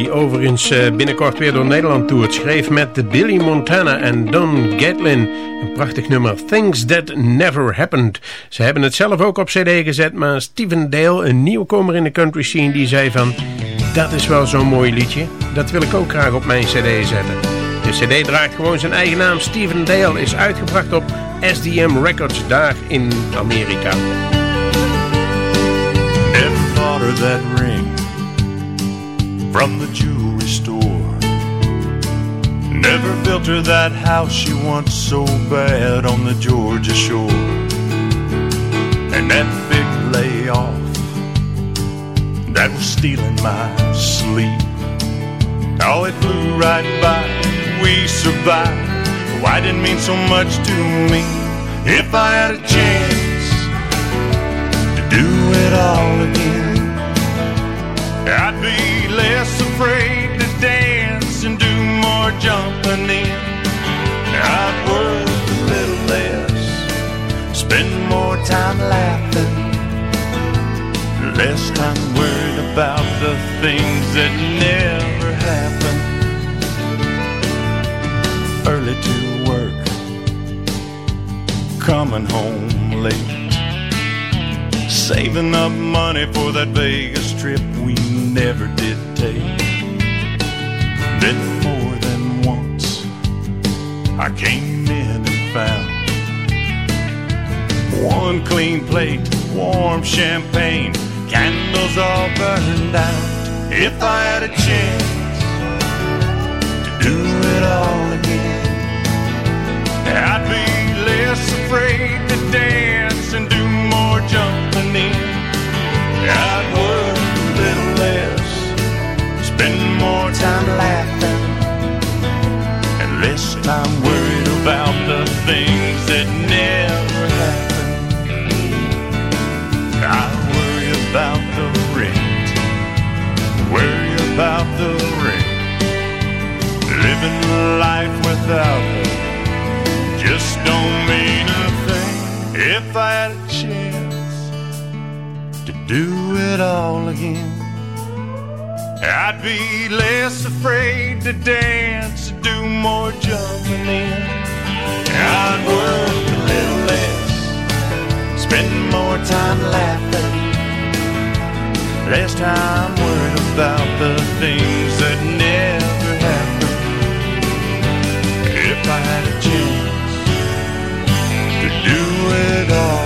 die overigens eh, binnenkort weer door Nederland toert, schreef met Billy Montana en Don Gatlin een prachtig nummer Things That Never Happened. Ze hebben het zelf ook op cd gezet, maar Steven Dale, een nieuwkomer in de country scene, die zei van... Dat is wel zo'n mooi liedje, dat wil ik ook graag op mijn cd zetten. De cd draagt gewoon zijn eigen naam, Steven Dale, is uitgebracht op SDM Records daar in Amerika. Never that ring from the jewelry store. Never built her that house she wants so bad on the Georgia shore. And that big layoff that was stealing my sleep. Oh, it flew right by, we survived. Why didn't mean so much to me? If I had a chance to do it all again, I'd be less afraid to dance and do more jumping in. I'd work a little less, spend more time laughing, less time worried about the things that never happen. Early to work, coming home late. Saving up money for that Vegas trip we never did. Then more than once, I came in and found one clean plate, warm champagne, candles all burned out. If I had a chance to do it all again, I'd be less afraid to dance and do more jumping in. I'd work Spend more time laughing and less time worried about the things that never happen. I worry about the rent, worry about the rent. Living life without her just don't mean a thing. If I had a chance to do it all again. I'd be less afraid to dance, do more jumping in. I'd work a little less, spend more time laughing, less time worried about the things that never happen. If I had a chance to do it all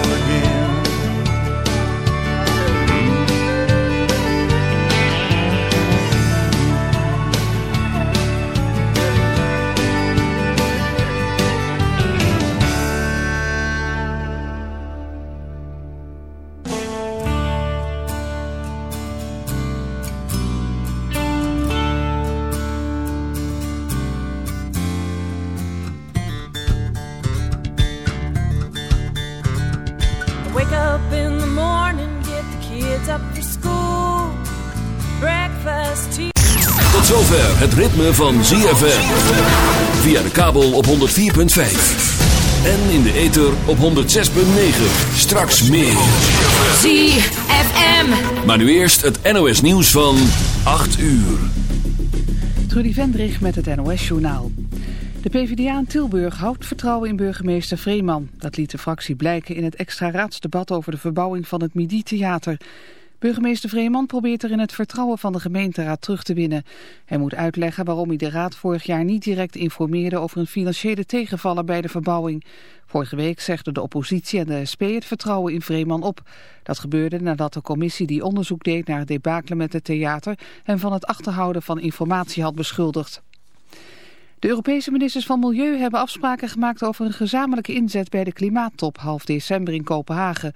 het ritme van ZFM. Via de kabel op 104.5. En in de ether op 106.9. Straks meer. ZFM. Maar nu eerst het NOS nieuws van 8 uur. Trudy Vendrich met het NOS journaal. De PvdA in Tilburg houdt vertrouwen in burgemeester Vreeman. Dat liet de fractie blijken in het extra raadsdebat over de verbouwing van het Midi-theater. Burgemeester Vreeman probeert er in het vertrouwen van de gemeenteraad terug te winnen. Hij moet uitleggen waarom hij de raad vorig jaar niet direct informeerde over een financiële tegenvaller bij de verbouwing. Vorige week zegden de oppositie en de SP het vertrouwen in Vreeman op. Dat gebeurde nadat de commissie die onderzoek deed naar het debacle met het theater hem van het achterhouden van informatie had beschuldigd. De Europese ministers van Milieu hebben afspraken gemaakt over een gezamenlijke inzet bij de klimaattop half december in Kopenhagen.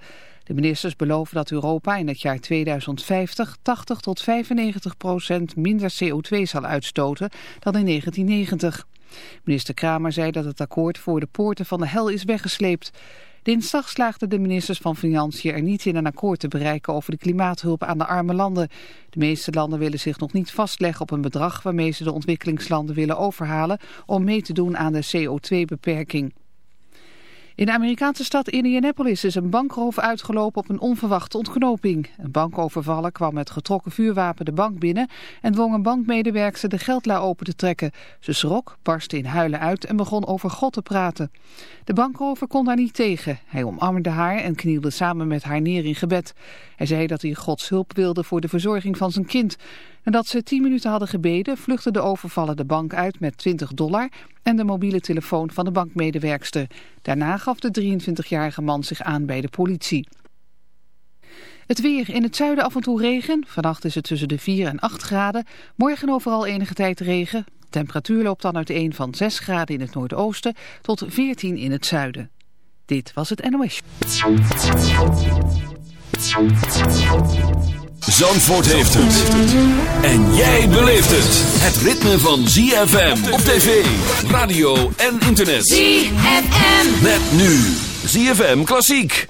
De ministers beloven dat Europa in het jaar 2050 80 tot 95 procent minder CO2 zal uitstoten dan in 1990. Minister Kramer zei dat het akkoord voor de poorten van de hel is weggesleept. Dinsdag slaagden de ministers van Financiën er niet in een akkoord te bereiken over de klimaathulp aan de arme landen. De meeste landen willen zich nog niet vastleggen op een bedrag waarmee ze de ontwikkelingslanden willen overhalen om mee te doen aan de CO2-beperking. In de Amerikaanse stad Indianapolis is een bankroof uitgelopen op een onverwachte ontknoping. Een bankovervaller kwam met getrokken vuurwapen de bank binnen en dwong een bankmedewerkster de geldla open te trekken. Ze schrok, barstte in huilen uit en begon over God te praten. De bankrover kon daar niet tegen. Hij omarmde haar en knielde samen met haar neer in gebed. Hij zei dat hij Gods hulp wilde voor de verzorging van zijn kind. Nadat ze tien minuten hadden gebeden, vluchtte de overvaller de bank uit met 20 dollar en de mobiele telefoon van de bankmedewerkster. Daarna gaf de 23-jarige man zich aan bij de politie. Het weer. In het zuiden af en toe regen. Vannacht is het tussen de 4 en 8 graden. Morgen overal enige tijd regen. Temperatuur loopt dan uiteen van 6 graden in het noordoosten tot 14 in het zuiden. Dit was het NOS. Zandvoort heeft het. En jij beleeft het. Het ritme van ZFM op tv, radio en internet. ZFM. Met nu ZFM Klassiek.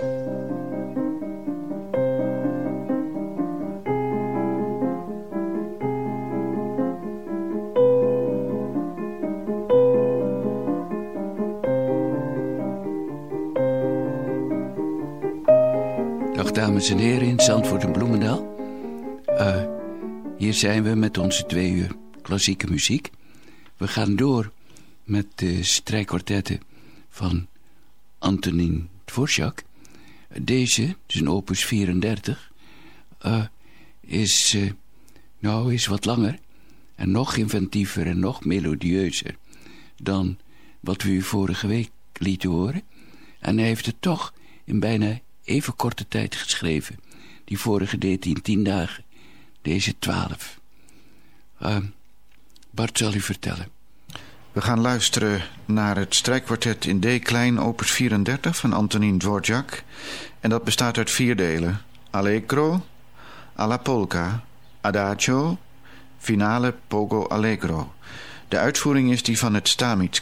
Dag dames en heren in Zandvoort en Bloemendaal. Uh, hier zijn we met onze twee uur klassieke muziek. We gaan door met de strijkkwartetten van Antonin Dvorak. Deze, een opus 34, uh, is, uh, nou, is wat langer en nog inventiever en nog melodieuzer dan wat we u vorige week lieten horen. En hij heeft het toch in bijna even korte tijd geschreven. Die vorige deed hij in tien dagen deze twaalf. Uh, Bart zal u vertellen. We gaan luisteren naar het strijkkwartet in D-klein opus 34 van Antonin Dvorak. En dat bestaat uit vier delen. Allegro, alla polka, adagio, finale pogo allegro. De uitvoering is die van het Stamitz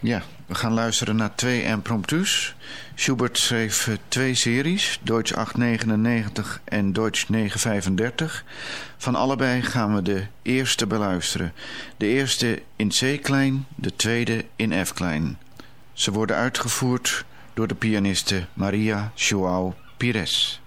Ja, we gaan luisteren naar twee impromptus. Schubert schreef twee series, Deutsch 899 en Deutsch 935. Van allebei gaan we de eerste beluisteren. De eerste in C-klein, de tweede in F-klein. Ze worden uitgevoerd door de pianiste Maria João Pires.